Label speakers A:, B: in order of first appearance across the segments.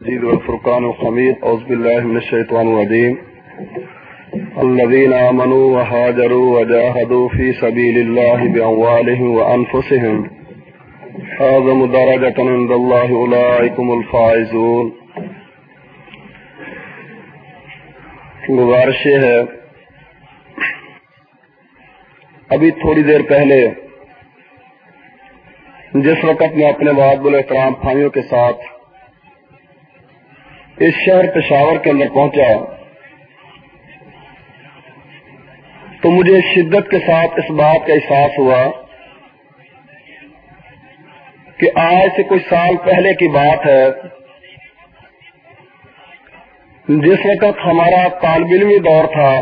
A: الجديد والفرقان الحميد أعوذ بالله من الشيطان الرجيم. الذين آمنوا وهاجروا وجاهدوا في سبيل الله بأموالهم وأنفسهم أعظم درجة عند الله أولئكم الفائزون. گزارش ہے، ابھی تھوڑی دیر پہلے جس وقت میں اپنے بعد بل احترام بھائیوں کے ساتھ اس شہر پشاور کے اندر پہنچا تو مجھے شدت کے ساتھ اس بات کا احساس ہوا کہ آج سے کچھ سال پہلے کی بات ہے۔ جس وقت ہمارا طالب علمی دور تھا،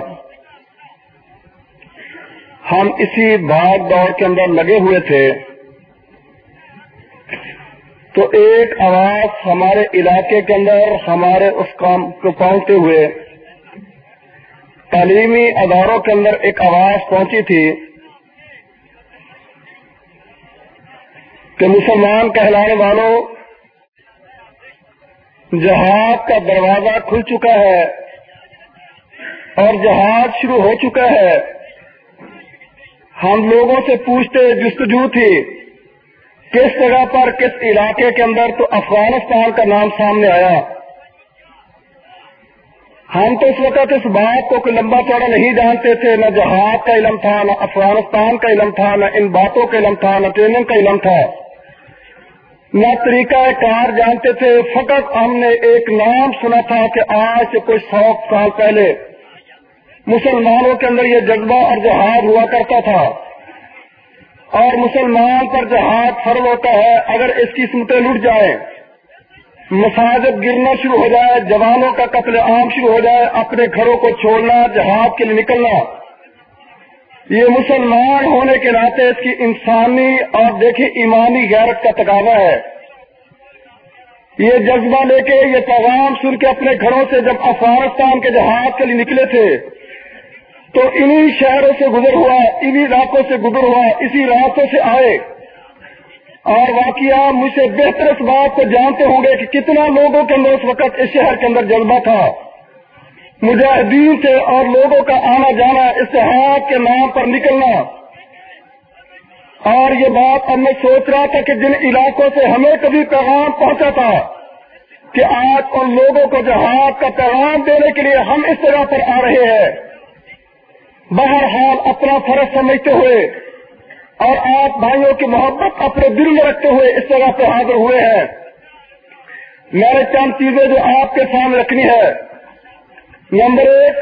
A: ہم اسی باغ دور کے اندر لگے ہوئے تھے۔ تو ایک آواز ہمارے علاقے کے اندر، ہمارے اس کام کو پہنچتے ہوئے تعلیمی اداروں کے اندر ایک آواز پہنچی تھی کہ مسلمان کہلانے والوں، جہاد کا دروازہ کھل چکا ہے اور جہاد شروع ہو چکا ہے۔ ہم لوگوں سے پوچھتے، جستجو تھی کس جگہ پر کس علاقے کے اندر تو افغانستان کا نام سامنے آیا؟ ہم تو اس وقت اس بات کو لمبا چوڑا نہیں جانتے تھے، نہ جہاد کا علم تھا، نہ افغانستان کا علم تھا، نہ ان باتوں کا علم تھا، نہ ٹریننگ کا علم تھا۔ نہ طریقہ کار جانتے تھے، فقط ہم نے ایک نام سنا تھا کہ آج سے کوئی سو سال پہلے مسلمانوں کے اندر یہ جذبہ اور جہاد ہوا کرتا تھا۔ اور مسلمان پر جہاد فرض ہوتا ہے، اگر اس کی سمتیں لٹ جائیں، مساجد گرنا شروع ہو جائے، جوانوں کا قتل عام شروع ہو جائے، اپنے گھروں کو چھوڑنا، جہاد کے لیے نکلنا، یہ مسلمان ہونے کے ناطے اس کی انسانی اور دیکھیں ایمانی غیرت کا تقاضا ہے۔ یہ جذبہ لے کے، یہ پیغام سن کے اپنے گھروں سے جب افغانستان کے جہاد کے لیے نکلے تھے تو انہی شہروں سے گزر ہوا، انہی علاقوں سے گزر ہوا، اسی راستوں سے آئے۔ اور واقعہ مجھ سے بہتر اس بات کو جانتے ہوں گے کہ کتنا لوگوں کے اندر اس وقت اس شہر کے اندر جذبہ تھا۔ مجاہدین سے اور لوگوں کا آنا جانا اتحاد کے نام پر نکلنا۔ اور یہ بات اب میں سوچ رہا تھا کہ جن علاقوں سے ہمیں کبھی پیغام پہنچا تھا کہ آج ان لوگوں کو جہاد کا پیغام دینے کے لیے ہم اس طرح پر آ رہے ہیں۔ بہرحال اپنا فرض سمجھتے ہوئے اور آپ بھائیوں کی محبت اپنے دل میں رکھتے ہوئے اس جگہ پہ حاضر ہوئے ہیں۔ میرے چند چیزیں جو آپ کے سامنے رکھنی ہے۔ نمبر ایک،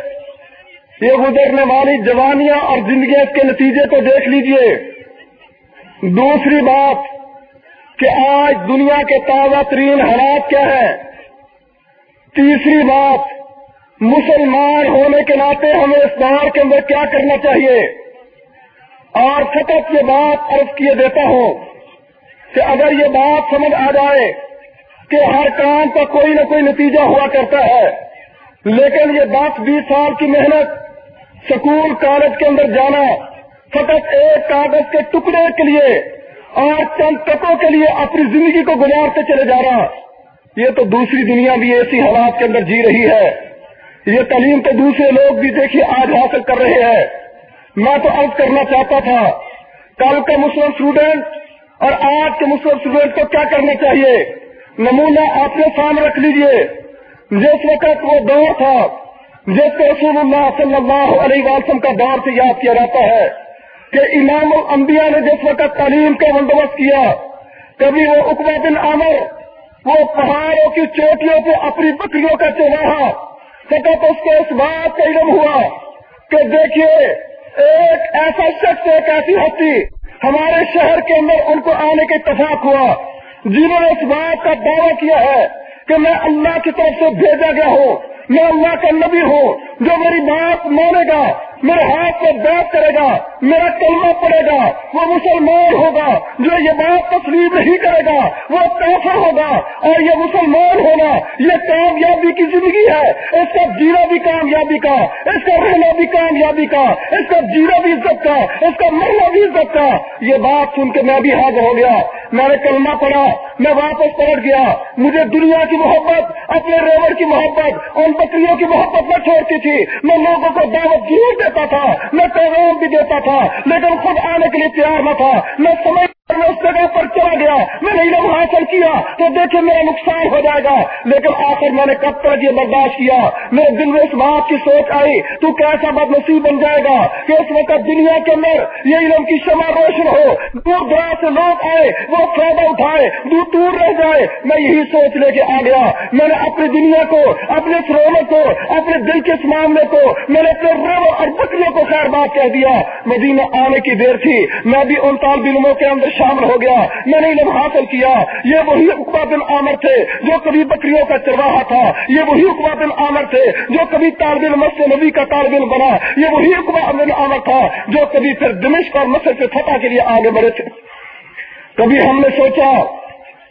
A: یہ گزرنے والی جوانیاں اور زندگی کے نتیجے کو دیکھ لیجیے۔ دوسری بات کہ آج دنیا کے تازہ ترین حالات کیا ہے تیسری بات مسلمان ہونے کے ناطے ہمیں اس دور کے اندر کیا کرنا چاہیے؟ اور فقط یہ بات عرض کیے دیتا ہوں کہ اگر یہ بات سمجھ آ جائے کہ ہر کام کا کوئی نہ کوئی نتیجہ ہوا کرتا ہے، لیکن یہ دس بیس سال کی محنت سکول، کالج کے اندر جانا، فقط ایک کاغذ کے ٹکڑے کے لیے اور چند تکوں کے لیے اپنی زندگی کو گزارتے چلے جا رہا یہ تو دوسری دنیا بھی ایسی حالات کے اندر جی رہی ہے۔ یہ تعلیم تو دوسرے لوگ بھی دیکھیے آج حاصل کر رہے ہیں۔ میں تو عرض کرنا چاہتا تھا، کل کا مسلم اسٹوڈینٹ اور آج کے مسلم اسٹوڈینٹ کو کیا کرنا چاہیے؟ نمونہ آپ نے سامنے رکھ لیجیے۔ جس وقت وہ دور تھا، جس کو رسول اللہ صلی اللہ علیہ وسلم کا دور سے یاد کیا جاتا ہے کہ امام الانبیاء نے جس وقت تعلیم کا بندوبست کیا، کبھی وہ اقبا بن عامر وہ پہاڑوں کی چوٹیوں پہ اپنی بکریوں کا چوراہا فقط اس کو اس بات کا علم ہوا کہ دیکھیے، ایک ایسا شخص، ایک ایسی ہستی ہمارے شہر کے اندر ان کو آنے کا اتفاق ہوا۔ جنہوں نے اس بات کا دعویٰ کیا ہے کہ میں اللہ کی طرف سے بھیجا گیا ہوں میں اللہ کا نبی ہوں، جو میری بات مانے گا، میرے ہاتھ میں بیت کرے گا، میرا کلمہ پڑے گا، وہ مسلمان ہوگا، جو یہ بات تسلیم نہیں کرے گا، وہ کافر ہوگا، اور یہ مسلمان ہونا، یہ کامیابی کی زندگی ہے۔ اس کا جینا بھی کامیابی کا، اس کا رہنا بھی کامیابی کا، اس کا جینا بھی عزت کا، اس کا مرنا بھی عزت کا۔ یہ بات سن کے میں بھی حاضر ہو گیا۔ میں نے کلمہ پڑھا، میں واپس پلٹ گیا۔ مجھے دنیا کی محبت، اپنے ریور کی محبت، ان بکریوں کی محبت میں چھوڑتی تھی۔ میں لوگوں کو دعوت ضرور دیتا تھا، میں پیغام بھی دیتا تھا، لیکن خود آنے کے لیے تیار نہ تھا۔ میں سمجھ میں اس جگہ پر چلا گیا۔ میں نے علم حاصل کیا تو دیکھیں میرا نقصان ہو جائے گا۔ لیکن آخر میں نے کب تک یہ برداشت کیا؟ میرے دل میں اس بات کی سوچ آئی، تو کیسا بد نصیب بن جائے گا کہ اس وقت دنیا کے اندر یہ علم کی شمع روشن ہو، دور دراز سے لوگ آئے، وہ فائدہ اٹھائے، دور دور رہ جائے۔ میں یہی سوچ لے کے آ گیا۔ میں نے اپنی دنیا کو، اپنے سرونے کو، اپنے دل کے اس معاملے کو، میں نے اپنے رو اور بکریوں کو خیر بات کہہ دیا۔ مدینہ آنے کی دیر تھی۔ میں بھی ان طالب علموں کے اندر شامل ہو گیا، میں نے علم حاصل کیا۔ یہ وہی اقبا بن عامر تھے جو کبھی بکریوں کا چرواہا تھا۔ یہ وہی اقبا بن عامر تھے جو کبھی طالب علم سے نبی کا طالب علم بنا۔ یہ وہی اقبا بن عامر تھا جو کبھی پھر دمشق اور مصر سے فتح کے لیے آگے بڑھے تھے۔ کبھی ہم نے سوچا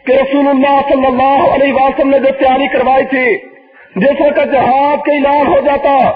A: کہ رسول اللہ صلی اللہ علیہ وسلم نے جو تیاری کروائی تھی جس وقت جہاد کا اعلان ہو جاتا،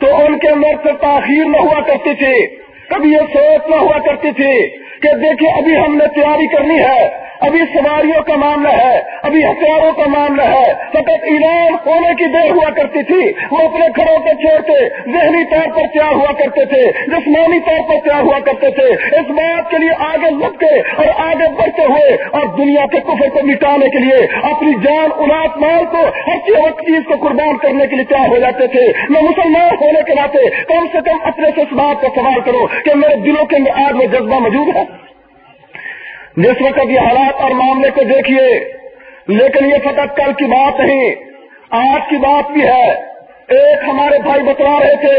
A: تو ان کے اندر سے تاخیر نہ ہوا کرتی تھی۔ کبھی یہ سوچ نہ ہوا کرتی تھی کہ دیکھیں ابھی ہم نے تیاری کرنی ہے۔ ابھی سواریوں کا معاملہ ہے، ابھی ہتھیاروں کا معاملہ ہے۔ فقط ایران ہونے کی دیر ہوا کرتی تھی، وہ اپنے گھروں کو چھوڑتے، ذہنی طور پر تیار ہوا کرتے تھے، جسمانی طور پر تیار ہوا کرتے تھے۔ اس بات کے لیے آگے لگتے اور آگے بڑھتے ہوئے اور دنیا کے کفر کو مٹانے کے لیے اپنی جان اولاد مال کو ہر چیز کو قربان کرنے کے لیے تیار ہو جاتے تھے۔ میں مسلمان ہونے کے ناطے کم سے کم اپنے سے اس بات کا سوال کروں کہ میرے دلوں کے اندر آج میں جذبہ موجود ہے؟ جس وقت یہ حالات اور معاملے کو دیکھیے، لیکن یہ فقط کل کی بات نہیں، آج کی بات بھی ہے۔ ایک ہمارے بھائی بتلا رہے تھے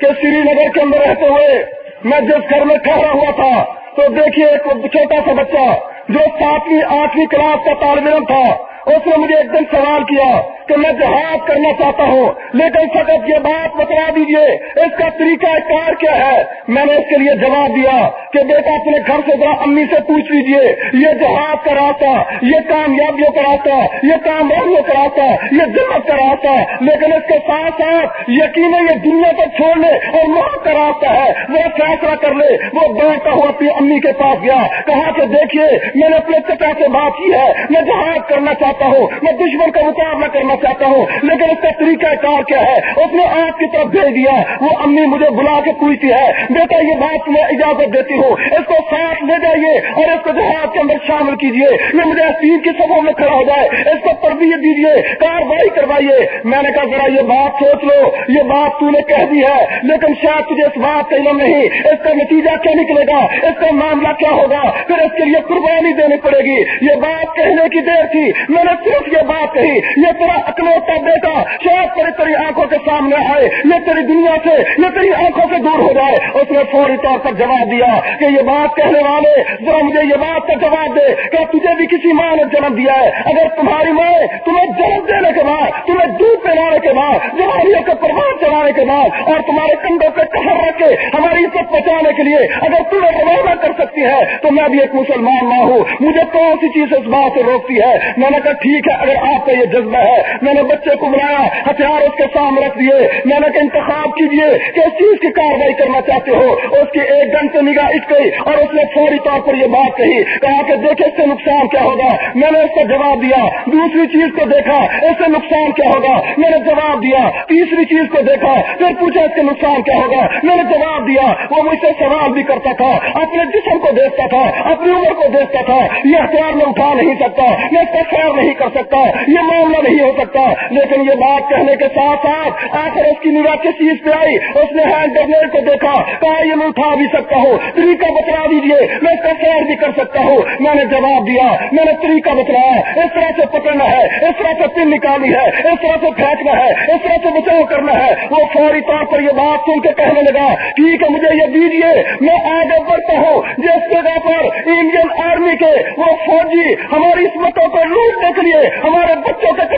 A: کہ سری نگر کے اندر رہتے ہوئے میں جس گھر میں ٹھہرا ہوا تھا، تو دیکھیے ایک چھوٹا سا بچہ جو ساتویں، آٹھویں کلاس کا طالب علم تھا، اس نے مجھے ایک دن سوال کیا کہ میں جہاد کرنا چاہتا ہوں، لیکن فقط یہ بات بتلا دیجیے، اس کا طریقہ کار کیا ہے؟ میں نے اس کے لیے جواب دیا کہ بیٹا اپنے گھر سے ذرا امی سے پوچھ لیجیے، یہ جہاد کا راستہ یہ کامیابیوں کا راستہ یہ کامیابیوں کا راستہ یہ جنت کا راستہ لیکن اس کے ساتھ ساتھ یقیناً یہ دنیا کو چھوڑنے اور موت کا راستہ ہے وہ فیصلہ کر لے۔ وہ دوڑتا ہوا اپنی امی کے پاس گیا، کہا کہ دیکھیے، میں نے اپنے چچا سے بات کی ہے، میں جہاد کرنا چاہتا ہوں، میں دشمن کا مقابلہ کرنا چاہتا ہوں، لیکن اس کا طریقہ کار کیا ہے؟ اس نے آپ کی طرف بھیج دیا، وہ امی مجھے بلا کے پوچھتی ہے، بیٹا یہ بات میں اجازت دیتی ہوں۔ کو، اس کو ساتھ لے جائیے اور اس کو جہاد کے اندر شامل کیجیے۔ یہ مجھے اسیر کی سبوں میں کھڑا ہو جائے، اس کو تربیت دیجیے کاروائی کروائیے۔ میں نے کہا، ذرا یہ بات سوچ لو، یہ بات تو نے کہہ دی ہے، لیکن شاید تجھے اس بات کا علم نہیں۔ اس کا نتیجہ کیا نکلے گا؟ اس کا معاملہ کیا ہوگا؟ پھر اس کے لیے قربانی دینی پڑے گی۔ یہ بات کہنے کی دیر تھی، میں نے صرف یہ بات کہی۔ یہ تیرا اکلوتا بیٹا شاید تیرے تیری آنکھوں کے سامنے آئے، یہ تیری دنیا سے، یہ تیری آنکھوں سے دور ہو جائے۔ اس نے فوری طور پر جواب دیا کہ یہ بات کہنے والے ذرا مجھے یہ بات کا جواب دے کہ تجھے بھی کسی ماں نے جنم دیا ہے۔ اگر تمہاری ماں تمہیں جنم دینے کے بعد، تمہیں دودھ پلانے کے بعد جوانیوں کے پرواز چلانے کے بعد اور تمہارے کنڈوں پہ کہر رکھ کے ہماری عزت بچانے کے لیے اگر تمہیں روانہ کر سکتی ہے، تو میں بھی ایک مسلمان ماں ہوں۔ مجھے کون سی چیز اس بات سے روکتی ہے؟ میں نے کہا، ٹھیک ہے، اگر آپ کا یہ جذبہ ہے، میں نے بچے کو بلایا، ہتھیار اس کے سامنے رکھ دیے، میں نے کہا، انتخاب کیجیے کہ اس چیز کی کاروائی کرنا چاہتے ہو۔ اس کی ایک گھنٹے سے نگاہ اٹھ گئی اور اس نے فوری طور پر یہ بات کہی، کہا کہ دیکھے اس سے نقصان کیا ہوگا؟ میں نے اس کا جواب دیا۔ دوسری چیز کو دیکھا، اس سے نقصان کیا ہوگا؟ میں نے جواب دیا۔ تیسری چیز کو دیکھا، پھر پوچھا اس کے نقصان کیا ہوگا؟ میں نے جواب دیا۔ وہ مجھ سے سوال بھی کرتا تھا، اپنے جسم کو دیکھتا تھا، اپنی عمر کو دیکھتا تھا۔ یہ ہتھیار میں اٹھا نہیں سکتا، میں اس کا خیر نہیں کر سکتا، یہ معاملہ نہیں ہو سکتا۔ لیکن یہ بات کہنے کے ساتھ ساتھ آخر اس کی نگاہ کس چیز پہ آئی؟ اس نے ہینڈ گرنیڈ کو دیکھا، کہا یہ میں اٹھا بھی سکتا ہوں۔ طریقہ بتلا دیجیے میں اس بھی کر سکتا ہوں۔ میں نے جواب دیا، میں نے طریقہ بتلایا اس طرح سے پکڑنا ہے، اس طرح سے پن نکالنی ہے، اس طرح سے پھینکنا ہے، اس طرح سے بچاؤ کرنا ہے۔ وہ فوری طور پر یہ بات سن کے کہنے لگا، ٹھیک ہے، مجھے یہ دیجیے میں آگے بڑھتا ہوں۔ جس جگہ پر انڈین آرمی کے وہ فوجی ہماری اسمتوں کو لوٹنے کے لیے ہمارے بچوں کے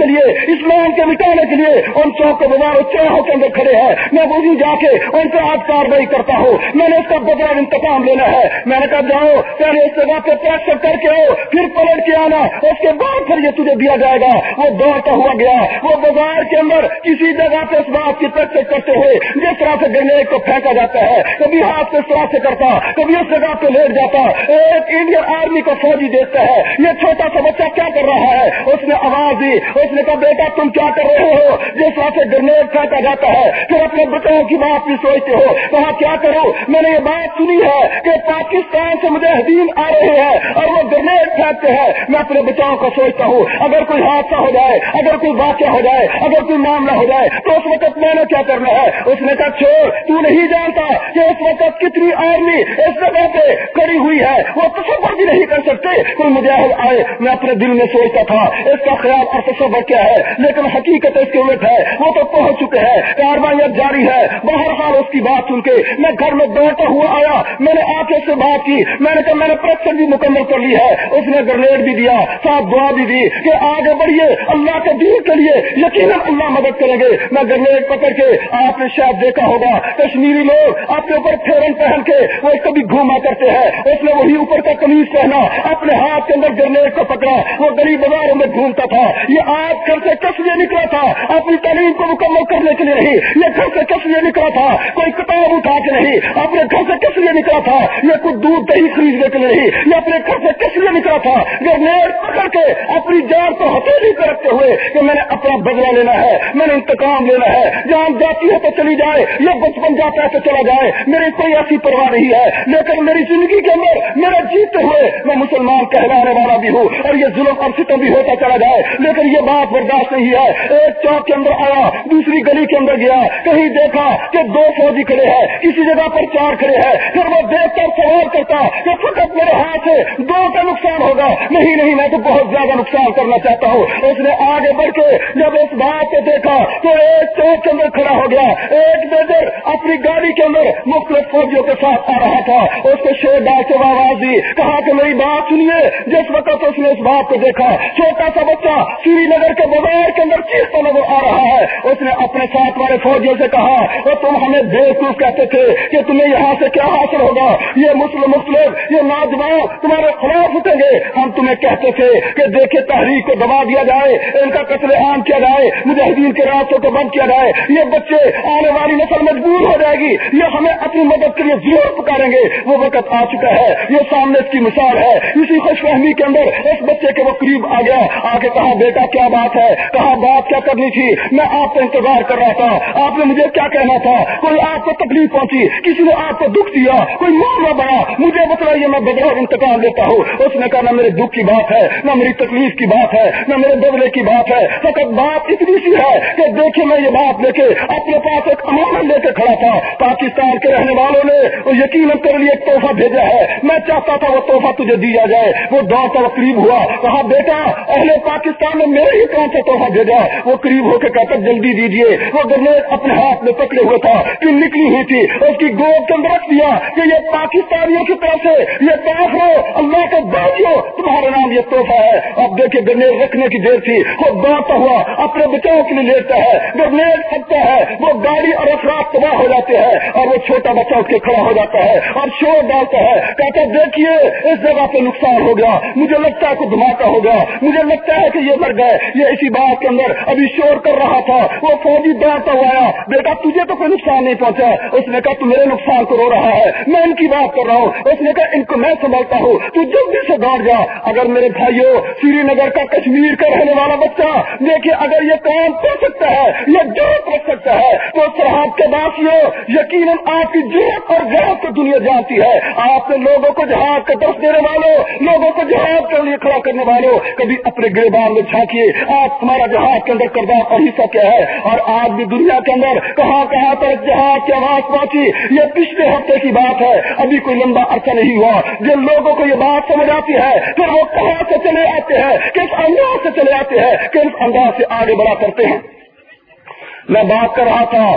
A: کے لیے، اسلام کے مٹانے کے لیے ان چوک بازار چوراہوں کے اندر کھڑے ہیں۔ میں وہی جا کے ان سے آج کاروائی کرتا ہوں۔ میں نے اس کا بدلا انتقام لینا ہے۔ میں نے کہا، جاؤ، پہلے اس جگہ پہ پریکٹر کر کے آؤ، پھر پلٹ کے آنا۔ اس کے بعد پھر یہ تجھے دیا جائے گا۔ وہ دوڑتا ہوا گیا۔ وہ بازار کے اندر کسی جگہ پہ اس بات کی پریکٹس کرتے ہوئے جس طرح سے گرنیڈ کو پھینکا جاتا ہے، کبھی ہاتھ سے اس طرح سے کرتا، کبھی اس جگہ پہ لیٹ جاتا۔ ایک انڈین آرمی کو فوجی دیکھتا ہے۔ یہ چھوٹا سا بچہ کیا کر رہا ہے؟ اس نے آواز دی، اس اس نے کہا بیٹا تم کیا کر رہے ہو؟ جس طرح سے گرنیڈ پھینکا جاتا ہے، پھر اپنے بچوں کی بات بھی سوچتے ہو۔ کہا کیا کرو میں نے یہ بات سنی ہے کہ پاکستان سے مجھے حدیم آ رہے ہیں اور وہ گرنیڈ پھینکتے ہیں۔ میں اپنے بچاؤ کو سوچتا ہوں، اگر کوئی حادثہ ہو جائے، اگر کوئی واقعہ ہو جائے، اگر کوئی معاملہ ہو جائے، تو اس وقت میں نے کیا کرنا ہے؟ اس نے کہا، چھوڑ، تو نہیں جانتا کہ اس وقت کتنی آرمی اس جگہ پہ کڑی ہوئی ہے۔ وہ تصور بھی نہیں کر سکتے۔ کوئی مجاہد آئے، میں اپنے دل میں سوچتا تھا، اس کا خیال اور تصور کیا ہے؟ لیکن حقیقت اس کے الٹ ہے، وہ تو پہنچ چکے ہیں کاروائی اب جاری ہے باہر حال اس کی بات سن کے میں گھر میں دوڑتا ہوا آیا۔ میں نے آ سے بات کی۔ میں نے کہا، میں نے پریکشن بھی مکمل کر لی ہے۔ اس نے گرنیڈ بھی دیا، ساتھ دعا بھی دی کہ آگے بڑھیے، اللہ کے دین کے لیے یقیناً اللہ مدد کریں گے۔ میں گرنیڈ پکڑ کے آپ نے شاید دیکھا ہوگا، کشمیری لوگ اپنے اوپر پھیرن پہن کے وہ کبھی گھوما کرتے ہیں۔ اس نے وہی اوپر کا کمیز پہنا، اپنے ہاتھ کے اندر گرنیڈ کو پکڑا۔ وہ گلی بازاروں میں گھومتا تھا۔ یہ آج آپ گھر سے کس لیے نکلا تھا؟ اپنی تعلیم کو مکمل کرنے کے لیے نہیں یہ گھر سے کس لیے نکلا تھا؟ کوئی کتاب اٹھا کے نہیں، اپنے گھر سے کس لیے نکلا تھا؟ یہ کچھ دودھ دہی خریدنے کے لیے نہیں یہ اپنے گھر سے کس لیے نکلا تھا؟ گرنیڈ پکڑ کے اپنی جان کو ہتھیلی پہ رکھتے ہوئے کہ میں نے اپنا بدلا لینا ہے، میں نے انتقام لینا ہے، جان جاتی ہے تو چلی جائے، یا بچپن جاتا ہے تو چلا جائے، میری کوئی ایسی پرواہ نہیں ہے۔ لیکن میری زندگی کے اندر میرا جیتے ہوئے میں مسلمان کہلانے والا بھی ہوں اور یہ ظلم اور ستم بھی ہوتا چلا جائے، لیکن یہ بات برداشت نہیں ہے۔ ایک چوک کے اندر آیا، دوسری گلی کے اندر گیا۔ کہیں دیکھا کہ دو فوجی کھڑے ہیں، کسی جگہ پر چار کھڑے ہیں۔ پھر وہ دیکھ کر سوال کرتا کہ فقط میرے ہاتھ سے دو کا نقصان ہوگا۔ نہیں نہیں، میں تو بہت زیادہ نقصان کرنا چاہتا ہوں۔ اس نے آگے بڑھ کے جب اس بات کو دیکھا تو ایک چوک کے اندر کھڑا ہو گیا۔ ایک میجر اپنی گاڑی کے اندر مختلف فوجیوں کے ساتھ آ رہا تھا۔ اس کو شیر ڈال کے آواز دی، کہا کہ میری بات سنیے۔ جس وقت اس نے اس بات کو دیکھا، چھوٹا سا بچہ سری نگر کے بازار کے اندر چیختا نظر آ رہا ہے؟ اس نے اپنے ساتھ والے فوجیوں سے کہا، وہ تم ہمیں بیوقوف کہتے تھے کہ تمہیں یہاں سے کیا حاصل ہوگا؟ یہ مسلم مسلم یہ نوجوان، تمہارے خلاف اٹھیں گے۔ ہم تمہیں کہتے تھے کہ دیکھے تحریک کو دبا دیا جائے، ان کا قتل عام کیا جائے، مجاہدین کے راستوں کو بند کیا جائے، یہ بچے آنے والی نسل مجبور ہو جائے گی، یہ ہمیں اپنی مدد کے لیے ضرور پکاریں گے۔ وہ وقت آ چکا ہے، یہ سامنے اس کی مثال ہے۔ اسی خوش فہمی کے اندر اس بچے کے وہ قریب آ گیا آ کے کہا، بیٹا، کیا بات بات ہے کہا بات کیا کرنی تھی؟ میں آپ کا انتظار کر رہا تھا۔ آپ نے مجھے کیا کہنا تھا؟ کوئی آپ کو تکلیف پہنچی، کسی نے آپ کو دکھ دیا، کوئی معاملہ بڑا مجھے بتائیے میں بدلا انتقال دیتا ہوں۔ اس نے کہا، نہ میرے دکھ کی بات ہے، نہ میری تکلیف کی بات ہے، نہ میرے بدلے کی بات ہے۔ فقط بات اتنی سی ہے کہ دیکھیں میں یہ بات لے کے اپنے پاس ایک امانت لے کے کھڑا تھا۔ پاکستان کے رہنے والوں نے وہ یقیناً تیرے لیے ایک تحفہ بھیجا ہے۔ میں چاہتا تھا وہ تحفہ تجھے دیا جائے۔ وہ دوڑتا وہ قریب ہوا۔ کہا، بیٹا، اہل پاکستان نے میرے ہی کون سا تحفہ بھیجا وہ قریب ہو کے کہتا جلدی دیجیے وہ گرنیڈ اپنے ہاتھ میں پکڑے ہوئے تھا کہ نکلی ہوئی تھی اس کی گود کے اندر رکھ دیا کہ یہ پاکستانیوں کی طرف سے یہ طرف ہو۔ اللہ کے باغیوں تمہارا نام یہ تحفہ ہے۔ اب دیکھیں گرنیڈ رکھنے کی دیر تھی۔ وہ دوڑتا ہوا، اپنے بچاؤ کے لیے لیٹتا ہے۔ گرنیڈ سکتا ہے۔ وہ گاڑی اور افراد تباہ ہو جاتے ہیں اور وہ چھوٹا بچہ اٹھ کے کھڑا ہو جاتا ہے اور شور ڈالتا ہے۔ کہتا دیکھیے، اس جگہ پہ نقصان ہو گیا۔ مجھے لگتا ہے کوئی دھماکہ ہو گیا۔ مجھے لگتا ہے کہ یہ مر گئے۔ یہ اسی بات کے اندر ابھی شور کر رہا تھا، وہ فوجی دوڑتا ہوا آیا بیٹا، تجھے تو کوئی نقصان نہیں پہنچا۔ اس نے کہا، تو میرے نقصان کو رو رہا ہے۔ میں ان کی بات کر رہا ہوں۔ اس نے کہا، ان کو میں سنبھالتا ہوں۔ تو جلدی سے دوڑ جا۔ اگر میرے بھائیوں سری نگر کا کشمیر کا رہنے والا بچہ، دیکھیے، اگر یہ کام کر سکتا ہے، یہ ضرورت رکھ سکتا ہے، تو سرحد کے باسیوں، یقیناً آپ کی ضرورت اور ضرورت کو دنیا جانتی ہے۔ آپ نے لوگوں کو جہاد کا درس دینے والوں، لوگوں کو جہاد کے لیے کھڑا کرنے والوں، کبھی اپنے گربان میں جھانکیے آپ تمہارا جہاد کے اندر کردار اور حصہ کیا ہے؟ اور آج بھی دنیا کے اندر کہاں کہاں تک جہاد کی آواز پہنچی یہ پچھلے ہفتے کی بات ہے۔ ابھی کوئی لمبا عرصہ نہیں ہوا۔ جن لوگوں کو یہ بات سمجھ آتی ہے پھر وہ کہاں سے چلے آتے ہیں؟ کس انداز سے چلے آتے ہیں؟ کس انداز سے آگے بڑھا کرتے ہیں؟ میں بات کر رہا تھا۔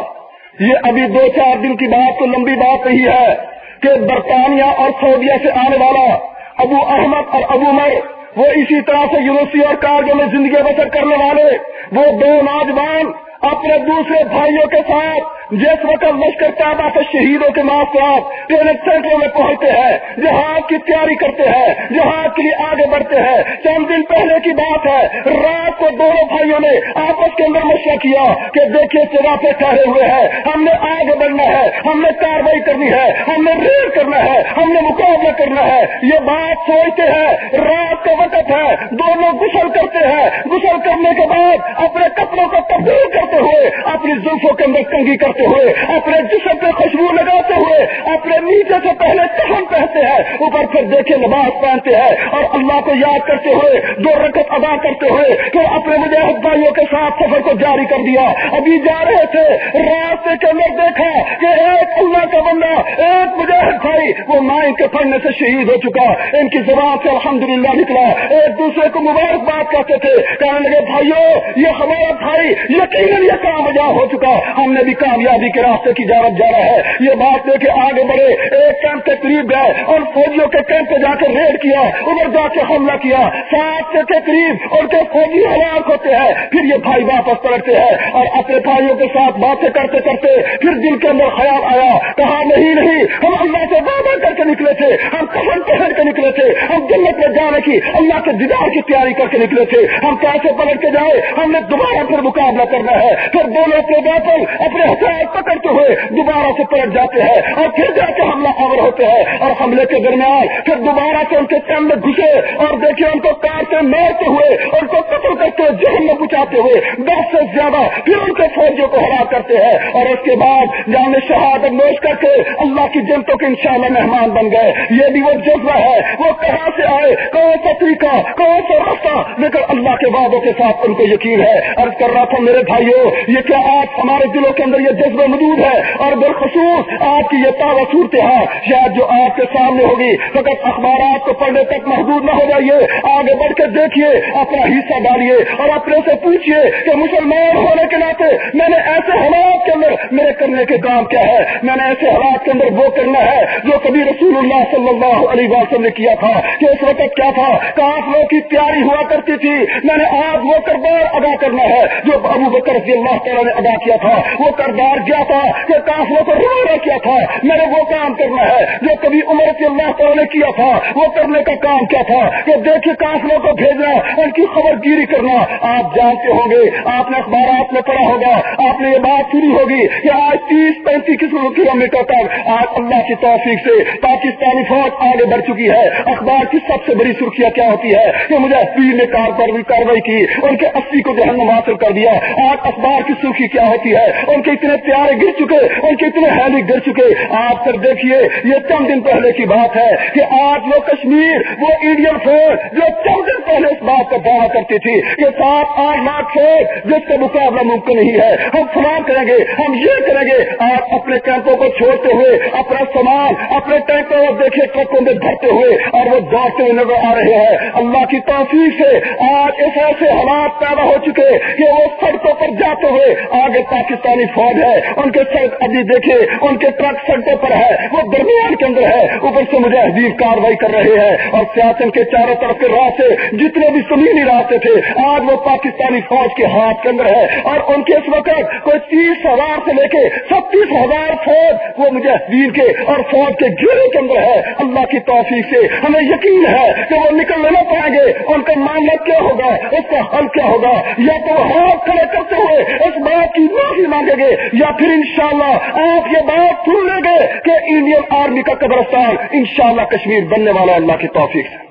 A: یہ ابھی دو چار دن کی بات تو لمبی بات نہیں ہے کہ برطانیہ اور سعودیہ سے آنے والا ابو احمد اور ابو مر وہ اسی طرح سے یونیورسٹی اور کالجوں میں زندگی بسر کرنے والے، وہ دو نوجوان اپنے دوسرے بھائیوں کے ساتھ جس وقت لشکر تعداد سے شہیدوں کے ماسوات ٹریننگ سینٹروں میں پہنچتے ہیں جہاد کی تیاری کرتے ہیں جہاد کے لیے آگے بڑھتے ہیں۔ چند دن پہلے کی بات ہے، رات کو دونوں بھائیوں نے آپس کے اندر مشورہ کیا کہ دیکھیے چرا پہ ٹھہرے ہوئے ہیں۔ ہم نے آگے بڑھنا ہے، ہم نے کاروائی کرنی ہے، ہم نے ریڑھ کرنا ہے، ہم نے مقابلہ کرنا ہے۔ یہ بات سوچتے ہیں، رات کا وقت ہے، دونوں غسل کرتے ہیں۔ غسل کرنے کے بعد اپنے کپڑوں کو تبدیل کرتے ہوئے اپنی زلفوں کے اندر کنگی کرتے ہوئے، اپنے جسم پہ خوشبو لگاتے ہوئے، اپنے نیچے سے پہلے کہن پہنتے ہیں، اوپر پھر دیکھے لباس پہنتے ہیں، اور اللہ کو یاد کرتے ہوئے، دو رکت ادا کرتے ہوئے پھر اپنے مجاہد بھائیوں کے ساتھ سفر کو جاری کر دیا۔ ابھی جا رہے تھے، راستے کے اندر دیکھا کہ ایک اللہ کا بندہ، ایک مجاہد بھائی، وہ مائن کے پڑھنے سے شہید ہو چکا۔ ان کی زبان سے الحمدللہ نکلا۔ ایک دوسرے کو مبارکباد کہتے تھے، کہنے لگے بھائیوں یہ ہمارا بھائی یقیناً یہ کام ہو چکا۔ ہم نے بھی کامیاب آزادی کے راستے کی جانب جا رہا ہے۔ یہ بات لے کے آگے بڑھے۔ ایک کیمپ کے قریب گئے اور فوجیوں کے کیمپ پہ جا کے ریڈ کیا۔ ادھر جا کے حملہ کیا۔ سات کے قریب ان کے فوجی ہلاک ہوتے ہیں، پھر یہ بھائی واپس پلٹتے ہیں اور اپنے بھائیوں کے ساتھ باتیں کرتے کرتے پھر دل کے اندر خیال آیا۔ کہا، نہیں نہیں، ہم اللہ سے وعدہ کر کے نکلے تھے۔ ہم کفن پہن کے نکلے تھے۔ ہم جنت میں جانے کی، اللہ کے دیدار کی تیاری کر کے نکلے تھے۔ ہم کیسے پلٹ کے جائے؟ ہم نے دوبارہ پھر مقابلہ کرنا ہے۔ پھر دونوں اپنے بیٹل اپنے ہتھیار پکڑتے ہوئے، دوبارہ سے پلٹ جاتے ہیں اور پھر جا کے حملہ آور ہوتے ہیں اور حملے کے درمیان پھر دوبارہ سے ان کے چند میں گھسے اور دیکھیے ان کو کاٹتے مارتے ہوئے، ان کو قتل کرتے ہوئے جہن میں بچاتے ہوئے، دس سے زیادہ پھر ان کے فوجیوں کو ہرا کرتے ہیں اور اس کے بعد جان شہادت نوش کر کے اللہ کی جنتوں کے انشاءاللہ مہمان بن گئے۔ یہ بھی وہ جذبہ ہے، وہ کہاں سے آئے؟ کون سا طریقہ؟ کون سا راستہ؟ لیکن اللہ کے وعدوں کے ساتھ ان کو یقین ہے۔ عرض کر رہا تھا میرے بھائیوں، یہ کیا آج ہمارے دلوں کے اندر یہ جذبہ موجود ہے اور بالخصوص آپ کی یہ تازہ صورت حال شاید جو آپ کے سامنے ہوگی، فقط اخبارات کو پڑھنے تک محدود نہ ہو جائیے۔ آگے بڑھ کے دیکھیے، اپنا حصہ ڈالیے اور اپنے سے پوچھیے کہ مسلمان ہونے کے ناطے میں نے ایسے حالات کے اندر میرے کرنے کے کام کیا ہے؟ میں نے ایسے حالات کے اندر وہ کرنا ہے جو کبھی رسول اللہ صلی اللہ علیہ وسلم نے کیا تھا کہ اس وقت کیا تھا؟ کافلوں کی تیاری ہوا کرتی تھی۔ میں نے آج وہ کردار ادا کرنا ہے جو ابو بکر رضی اللہ تعالیٰ نے ادا کیا تھا۔ وہ کردار مار کیا تھا کہ کافلوں کو روانہ کیا تھا۔ میں نے وہ کام کرنا ہے جو کبھی عمر کے اللہ تعالیٰ نے کیا تھا۔ وہ کرنے کا کام کیا تھا؟ کہ دیکھیے کافلوں کو بھیجنا، ان کی خبر گیری کرنا۔ آپ جانتے ہوں گے، آپ نے اخبارات میں پڑھا ہوگا، آپ نے یہ بات سنی ہوگی کہ آج تیس، پینتیس کلو میٹر تک آج اللہ کی توفیق سے پاکستانی فوج آگے بڑھ چکی ہے۔ اخبار کی سب سے بڑی سرخیاں کیا ہوتی ہے؟ کہ مجھے پیر نے کاروائی کی، ان کے اسی کو جہنم حاصل کر دیا۔ آج اخبار کی سرخی کیا ہوتی ہے؟ ان کے اتنے پیارے گر چکے ان کے اتنے ہیلی گر چکے۔ آپ پھر دیکھیے، یہ چند دن پہلے کی بات ہے کہ آج وہ کشمیر، وہ انڈین فوج جو چند دن پہلے اس بات کا دعویٰ کرتی تھی کہ سات آٹھ لاکھ فوج جس کا مقابلہ ممکن نہیں ہے۔ ہم فلان کریں گے، ہم یہ کریں گے۔ آپ اپنے کیمپوں کو چھوڑتے ہوئے، اپنا سامان، اپنے ٹینکوں کو دیکھے ٹرکوں میں بھرتے ہوئے اور وہ دوڑتے ہوئے نظر آ رہے ہیں۔ اللہ کی توفیق سے آج اس ایسے حالات پیدا ہو چکے کہ وہ سڑکوں پر جاتے ہوئے آگے پاکستانی فوج ہے۔ ہے، ان کے سڑک ابھی دیکھے ان کے ٹرک سڑکوں پر ہے، وہ درمیان کے اندر ہے، اوپر سے مجھے عجیب کاروائی کر رہے ہیں اور سیاست کے چاروں طرف کے راستے جتنے بھی زمینی راستے تھے، آج وہ پاکستانی فوج کے ہاتھ کے اندر ہے اور ان کے اس وقت کوئی تیس ہزار سے لے کے چھتیس ہزار فوج وہ مجھے کے اور فوج کے گھیرے کے اندر ہے، اللہ کی توفیق سے ہمیں یقین ہے کہ وہ نکل لینا پائیں گے، ان کا معاملہ کیا ہوگا، اس کا حل کیا ہوگا، یا تو ہاتھ کھڑے کرتے ہوئے اس بات کی معافی مانگیں گے یا پھر انشاءاللہ آپ یہ بات سن لیں گے کہ انڈین آرمی کا قبرستان انشاءاللہ کشمیر بننے والا اللہ کی توفیق سے۔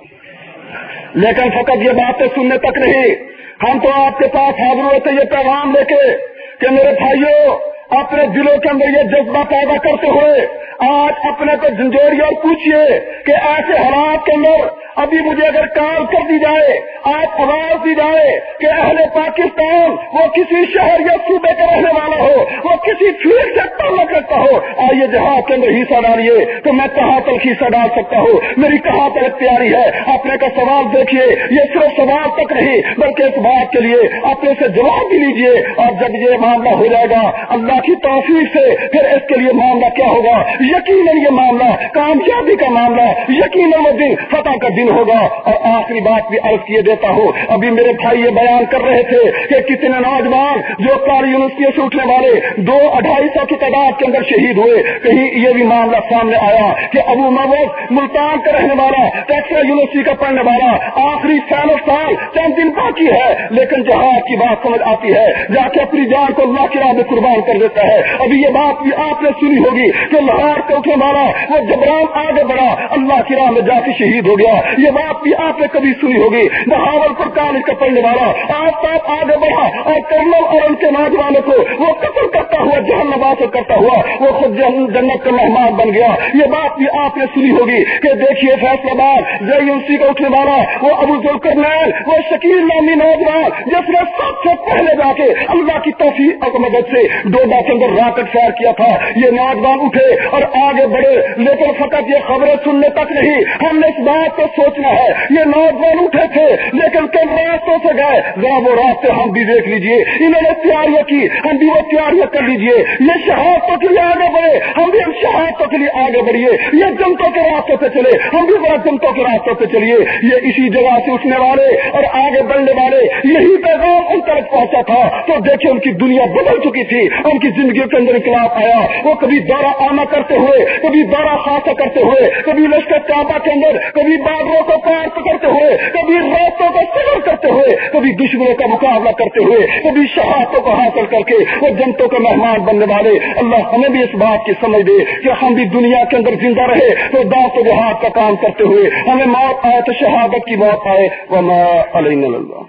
A: لیکن فقط یہ باتیں سننے تک نہیں، ہم تو آپ کے پاس حاضر ہوئے تھے یہ پیغام لے کے کہ میرے بھائیوں اپنے دلوں کے اندر یہ جذبہ پیدا کرتے ہوئے آج اپنے کو جھنجھوڑی اور پوچھئے کہ ایسے حالات کے اندر ابھی مجھے اگر کام کر دی جائے آپ آواز دی جائے کہ اہل پاکستان، وہ کسی شہر یا صوبے کا رہنے والا ہو، وہ کسی فیلڈ سے تعلق رکھتا ہو، آئیے جہاز کے اندر حصہ ڈالیے تو میں کہاں تک حصہ ڈال سکتا ہوں؟ میری کہاں تک تیاری ہے؟ اپنے کا سوال دیکھیے یہ صرف سوال تک نہیں، بلکہ اس بات کے لیے اپنے سے جواب بھی لیجیے اور جب یہ معاملہ ہو جائے گا، اللہ کی توفیق سے پھر اس کے لیے معاملہ کیا ہوگا؟ یقیناً یہ معاملہ کامیابی کا معاملہ یقیناً وہ دن فتح کا دن ہوگا۔ اور آخری بات بھی عرض کیے دیتا ہوں۔ ابھی میرے بھائی یہ بیان کر رہے تھے کہ کتنے نوجوان جو کاری یونیورسٹی سے اٹھنے والے دو اڑھائی سو کی تعداد کے اندر شہید ہوئے، کہیں یہ بھی معاملہ سامنے آیا کہ ابو محمد ملتان کا رہنے والا ٹیکسا یونیورسٹی جی کا پڑھنے والا، آخری سال سال چند دن باقی ہے، لیکن جہاں کی بات سمجھ آتی ہے۔ جا کے اپنی جان کو اللہ کی راہ میں قربان کر دیتا ہوتا ہے۔ ابھی یہ بات بھی آپ نے سنی ہوگی کہ لاہور کے اٹھنے والا وہ جبران آگے بڑھا، اللہ کی راہ میں جا کے شہید ہو گیا۔ یہ بات بھی آپ نے کبھی سنی ہوگی۔ بہاول پر کالج کا پڑھنے والا، آپ آپ آگے بڑھا اور کرنل اور ان کے نوجوانوں کو وہ قتل کرتا ہوا جہن نواز کرتا ہوا، وہ خود جنت کا مہمان بن گیا۔ یہ بات بھی آپ نے سنی ہوگی کہ دیکھیے فیصلہ باد جے سی کا اٹھنے والا، وہ ابو ذوالکر نین وہ شکیل نامی نوجوان، جس نے سب سے پہلے جا کے اللہ کی توفیق اور مدد سے ڈوڈا کے اندر راکٹ فائر کیا تھا، یہ نوجوان اٹھے اور آگے بڑھے۔ لیکن فقط یہ خبریں سننے تک نہیں، ہم نے اس بات کو سوچنا ہے، یہ نوجوان اٹھے تھے، لیکن کن راستوں سے گئے۔ ذرا وہ راستے ہم بھی دیکھ لیجیے۔ انہوں نے تیاریاں کی، ہم بھی وہ تیاریاں کر لیجیے۔ یہ شہادتوں کے لیے آگے بڑھے، ہم بھی ہم شہادتوں کے لیے آگے بڑھیے یہ جنتوں کے راستوں پہ چلے، ہم بھی ذرا جنتوں کے راستوں پہ چلیے یہ اسی جگہ سے اٹھنے والے اور آگے بڑھنے والے، یہی پیغام ان تک پہنچا تھا۔ تو دیکھیں ان کی دنیا بدل چکی تھی۔ ان کی زندگی کے اندر انقلاب آیا۔ وہ کبھی دورہ آنا کرتے ہوئے، کبھی دورہ خاصا کرتے ہوئے، کبھی لشکر چاپا کے اندر، کبھی بادلوں کو پار پکڑتے ہوئے، کبھی راستوں کو سفر کرتے ہوئے، کبھی دشمنوں کا مقابلہ کرتے ہوئے، کبھی شہادتوں کو حاصل کر کے وہ جنتوں کے مہمان بننے والے۔ اللہ ہمیں بھی اس بات کی سمجھ دے کہ ہم بھی دنیا کے اندر زندہ رہے تو دانت و جہاد کا کام کرتے ہوئے ہمیں موت آئے تو شہادت کی موت آئے۔ وما علینا اللہ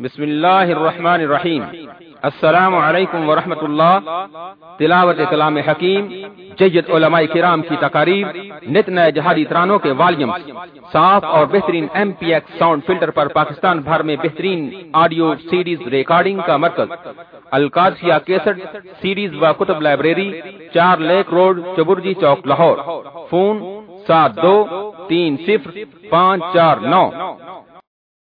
B: بسم اللہ الرحمن الرحیم۔ السلام علیکم ورحمۃ اللہ۔ تلاوت کلام حکیم، جید علماء کرام کی تقاریر نت نئے جہادی ترانوں کے والیوم صاف اور بہترین M P X sound filter پر پاکستان بھر میں بہترین آڈیو سیڈیز ریکارڈنگ کا مرکز۔ القادسیہ کیسٹ سیڈیز و کتب لائبریری چار lake road, Chauburji Chowk, Lahore. Phone سات دو تین صفر پانچ چار نو۔